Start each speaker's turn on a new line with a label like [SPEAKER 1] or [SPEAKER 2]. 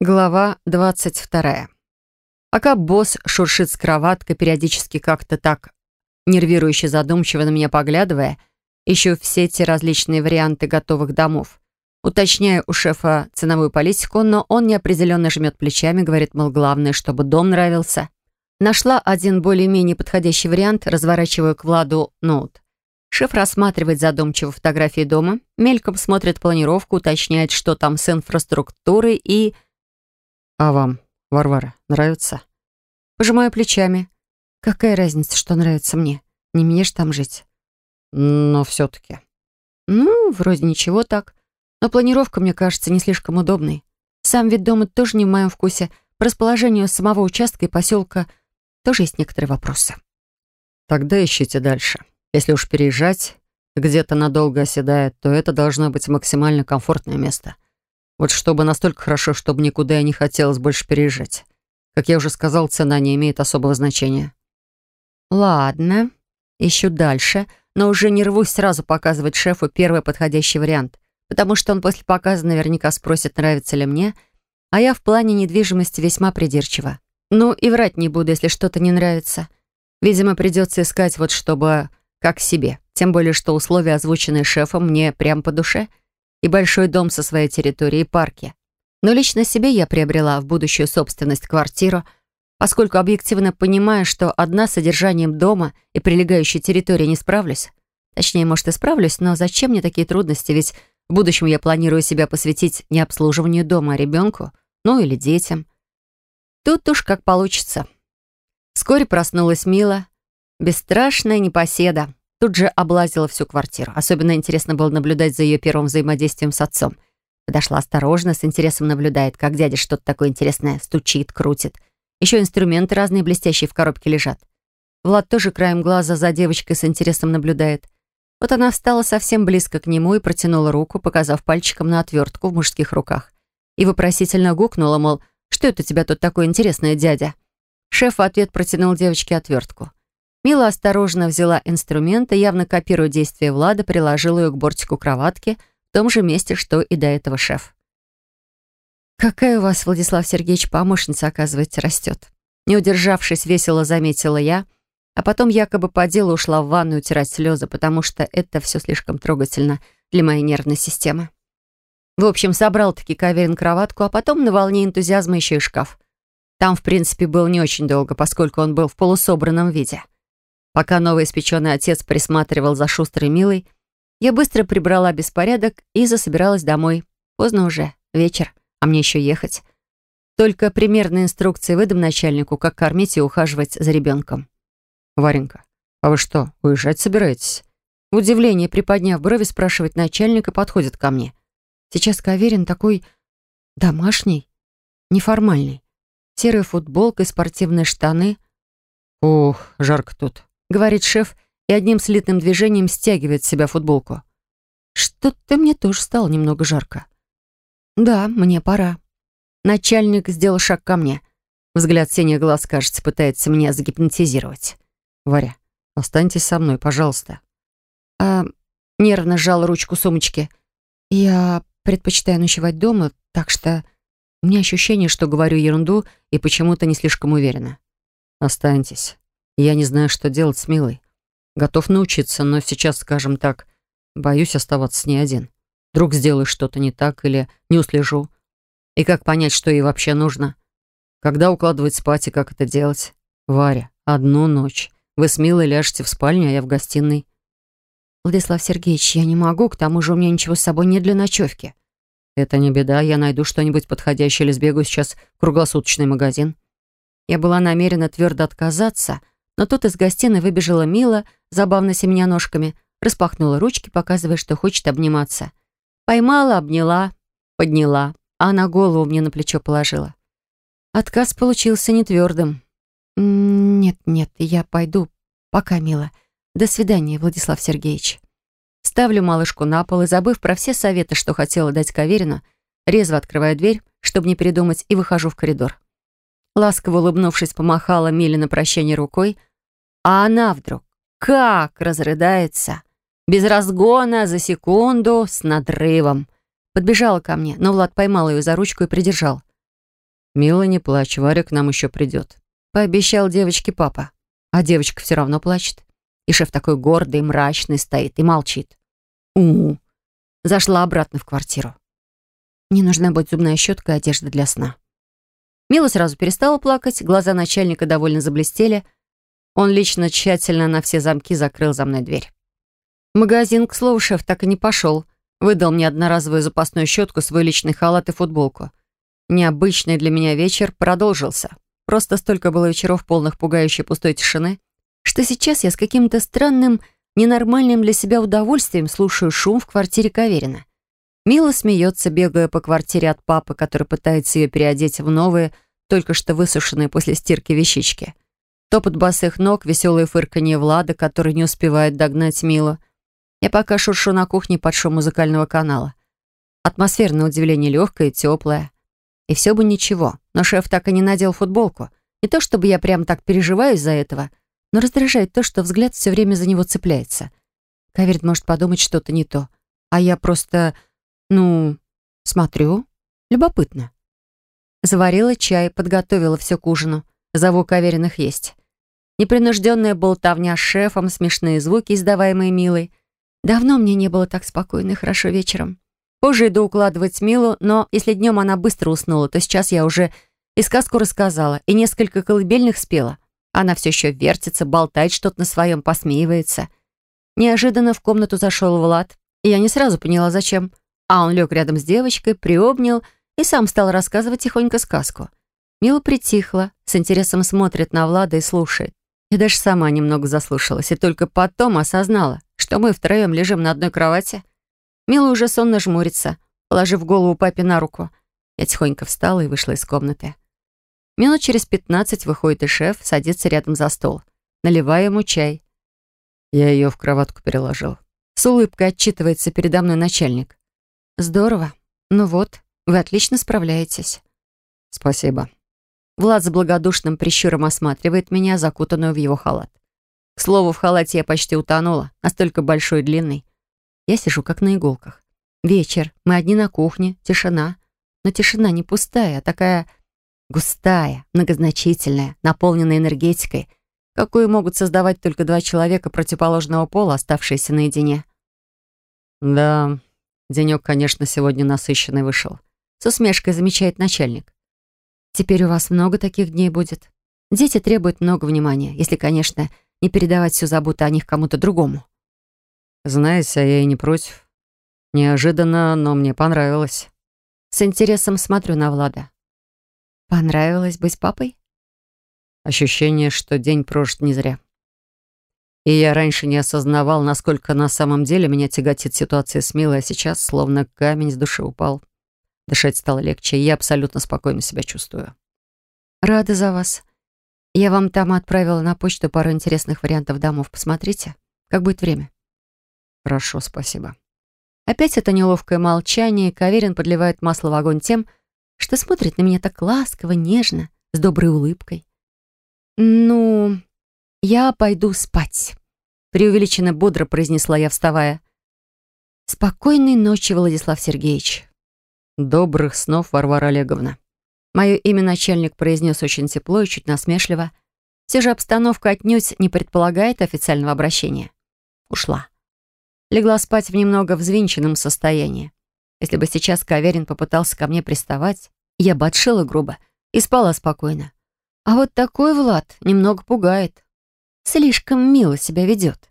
[SPEAKER 1] Глава 22. Пока босс шуршит с кроваткой, периодически как-то так нервирующе задумчиво на меня поглядывая, ищу все эти различные варианты готовых домов. Уточняю у шефа ценовую политику, но он неопределенно жмет плечами, говорит, мол, главное, чтобы дом нравился. Нашла один более-менее подходящий вариант, разворачиваю к Владу ноут. Шеф рассматривает задумчиво фотографии дома, мельком смотрит планировку, уточняет, что там с инфраструктурой и
[SPEAKER 2] «А вам, Варвара, нравится?»
[SPEAKER 1] Пожимаю плечами. «Какая разница, что нравится мне? Не мне ж там жить».
[SPEAKER 2] «Но все-таки».
[SPEAKER 1] «Ну, вроде ничего так. Но планировка, мне кажется, не слишком удобной. Сам вид дома тоже не в моем вкусе. По расположению самого участка и поселка тоже есть некоторые вопросы».
[SPEAKER 2] «Тогда ищите дальше. Если уж переезжать, где-то надолго оседает, то это должно быть максимально комфортное место». Вот чтобы настолько хорошо, чтобы никуда и не хотелось больше переезжать. Как я уже сказал, цена не имеет особого значения.
[SPEAKER 1] Ладно, ищу дальше, но уже не рвусь сразу показывать шефу первый подходящий вариант, потому что он после показа наверняка спросит, нравится ли мне, а я в плане недвижимости весьма придирчива. Ну и врать не буду, если что-то не нравится. Видимо, придется искать вот чтобы как себе. Тем более, что условия, озвученные шефом, мне прям по душе — и большой дом со своей территорией и парки. Но лично себе я приобрела в будущую собственность квартиру, поскольку объективно понимаю, что одна с содержанием дома и прилегающей территории не справлюсь. Точнее, может, и справлюсь, но зачем мне такие трудности, ведь в будущем я планирую себя посвятить не обслуживанию дома, а ребенку, ну или детям. Тут уж как получится. Вскоре проснулась Мила, бесстрашная непоседа. Тут же облазила всю квартиру. Особенно интересно было наблюдать за ее первым взаимодействием с отцом. Подошла осторожно, с интересом наблюдает, как дядя что-то такое интересное стучит, крутит. Еще инструменты разные блестящие в коробке лежат. Влад тоже краем глаза за девочкой с интересом наблюдает. Вот она встала совсем близко к нему и протянула руку, показав пальчиком на отвертку в мужских руках. И вопросительно гукнула, мол, что это у тебя тут такое интересное, дядя? Шеф в ответ протянул девочке отвертку. Мила осторожно взяла инструмент и, явно копируя действия Влада, приложила ее к бортику кроватки в том же месте, что и до этого шеф. «Какая у вас, Владислав Сергеевич, помощница, оказывается, растет?» Не удержавшись, весело заметила я, а потом якобы по делу ушла в ванную утирать слезы, потому что это все слишком трогательно для моей нервной системы. В общем, собрал-таки Каверин кроватку, а потом на волне энтузиазма еще и шкаф. Там, в принципе, был не очень долго, поскольку он был в полусобранном виде. Пока новоиспеченный отец присматривал за шустрой Милой, я быстро прибрала беспорядок и засобиралась домой. Поздно уже, вечер, а мне еще ехать. Только примерные инструкции выдам начальнику, как кормить и ухаживать за ребенком.
[SPEAKER 2] «Варенька, а вы что, уезжать собираетесь?»
[SPEAKER 1] В удивлении, приподняв брови, спрашивает начальник и подходит ко мне. Сейчас Каверин такой домашний, неформальный. Серая футболка и спортивные штаны.
[SPEAKER 2] Ух, жарко тут.
[SPEAKER 1] — говорит шеф и одним слитным движением стягивает с себя футболку. «Что-то мне тоже стало немного жарко». «Да, мне пора». Начальник сделал шаг ко мне. Взгляд синих глаз, кажется, пытается меня загипнотизировать.
[SPEAKER 2] «Варя, останьтесь со мной, пожалуйста».
[SPEAKER 1] А, нервно сжал ручку сумочки. «Я предпочитаю ночевать дома, так что...» У меня ощущение, что говорю ерунду и почему-то не слишком уверена.
[SPEAKER 2] «Останьтесь. Я не знаю, что делать с Милой. Готов научиться, но сейчас, скажем так, боюсь оставаться с ней один. Вдруг сделаю что-то не так или не услежу. И как понять, что ей вообще нужно? Когда укладывать спать и как это делать? Варя, одну ночь. Вы с Милой ляжете в спальне, а я в гостиной.
[SPEAKER 1] Владислав Сергеевич, я не могу, к тому же у меня ничего с собой нет для ночевки.
[SPEAKER 2] Это не беда, я найду что-нибудь подходящее или сбегаю сейчас в круглосуточный магазин.
[SPEAKER 1] Я была намерена твердо отказаться, но тут из гостиной выбежала Мила, забавно семеня ножками, распахнула ручки, показывая, что хочет обниматься. Поймала, обняла, подняла, а на голову мне на плечо положила. Отказ получился не твердым. «Нет, нет, я пойду. Пока, Мила. До свидания, Владислав Сергеевич». Ставлю малышку на пол и, забыв про все советы, что хотела дать Каверину, резво открываю дверь, чтобы не передумать, и выхожу в коридор. Ласково улыбнувшись, помахала Миле на прощание рукой, а она вдруг как разрыдается. Без разгона, за секунду, с надрывом. Подбежала ко мне, но Влад поймал ее за ручку и придержал.
[SPEAKER 2] «Мила, не плачь, Варя к нам еще придет», — пообещал девочке папа. А девочка все равно плачет. И шеф такой гордый, мрачный стоит и молчит. у, -у. Зашла обратно в квартиру. Мне нужна будет зубная щетка и одежда для сна. Мила сразу перестала плакать, глаза начальника довольно заблестели. Он лично тщательно на все замки закрыл за мной дверь. В магазин, к слову, шеф так и не пошел. Выдал мне одноразовую запасную щетку, свой личный халат и футболку. Необычный для меня вечер продолжился. Просто столько было вечеров полных пугающей пустой тишины, что сейчас я с каким-то странным, ненормальным для себя удовольствием слушаю шум в квартире Каверина. Мила смеется, бегая по квартире от папы, который пытается ее переодеть в новые, только что высушенные после стирки вещички. Топот босых ног, веселые фырканье Влада, который не успевает догнать Милу. Я пока шуршу на кухне под шум музыкального канала. Атмосфера, на удивление, легкая и теплая. И все бы ничего, но шеф так и не надел футболку. Не то чтобы я прям так переживаю из-за этого, но раздражает то, что взгляд все время за него цепляется. Каверт может подумать что-то не то. А я просто, ну, смотрю. Любопытно. Заварила чай, подготовила все к ужину. Зову Кавериных есть. Непринужденная болтовня с шефом, смешные звуки, издаваемые Милой. Давно мне не было так спокойно и хорошо вечером. Позже иду укладывать Милу, но если днем она быстро уснула, то сейчас я уже и сказку рассказала, и несколько колыбельных спела. Она все еще вертится, болтает что-то на своем, посмеивается. Неожиданно в комнату зашел Влад, и я не сразу поняла, зачем. А он лег рядом с девочкой, приобнял и сам стал рассказывать тихонько сказку. Мила притихла, с интересом смотрит на Влада и слушает. Я даже сама немного заслушалась, и только потом осознала, что мы втроем лежим на одной кровати. Мила уже сонно жмурится, положив голову папе на руку. Я тихонько встала и вышла из комнаты. Минут через пятнадцать выходит и шеф, садится рядом за стол. Наливаю ему чай. Я ее в кроватку переложил. С улыбкой отчитывается передо мной начальник. «Здорово. Ну вот, вы отлично справляетесь». «Спасибо». Влад с благодушным прищуром осматривает меня, закутанную в его халат. К слову, в халате я почти утонула, настолько большой и длинный. Я сижу как на иголках. Вечер, мы одни на кухне, тишина. Но тишина не пустая, а такая густая, многозначительная, наполненная энергетикой, какую могут создавать только два человека противоположного пола, оставшиеся наедине. «Да, денек, конечно, сегодня насыщенный вышел», — с усмешкой замечает начальник. «Теперь у вас много таких дней будет. Дети требуют много внимания, если, конечно, не передавать всю заботу о них кому-то другому. Знаете, а я и не против. Неожиданно, но мне понравилось.
[SPEAKER 1] С интересом смотрю на Влада. Понравилось быть папой?
[SPEAKER 2] Ощущение, что день прожит не зря. И я раньше не осознавал, насколько на самом деле меня тяготит ситуация с Милой, а сейчас словно камень с души упал. Дышать стало легче, и я абсолютно спокойно себя чувствую.
[SPEAKER 1] Рада за вас. Я вам там отправила на почту пару интересных вариантов домов. Посмотрите, как будет время.
[SPEAKER 2] Хорошо, спасибо.
[SPEAKER 1] Опять это неловкое молчание, и Каверин подливает масло в огонь тем, что смотрит на меня так ласково, нежно, с доброй улыбкой. «Ну, я пойду спать», — преувеличенно бодро произнесла я, вставая. «Спокойной ночи, Владислав Сергеевич».
[SPEAKER 2] «Добрых снов, Варвара Олеговна».
[SPEAKER 1] Мое имя начальник произнес очень тепло и чуть насмешливо. Все же обстановка отнюдь не предполагает официального обращения. Ушла. Легла спать в немного взвинченном состоянии. Если бы сейчас Каверин попытался ко мне приставать, я бы отшила грубо и спала спокойно. А вот такой Влад немного пугает. Слишком мило себя ведет.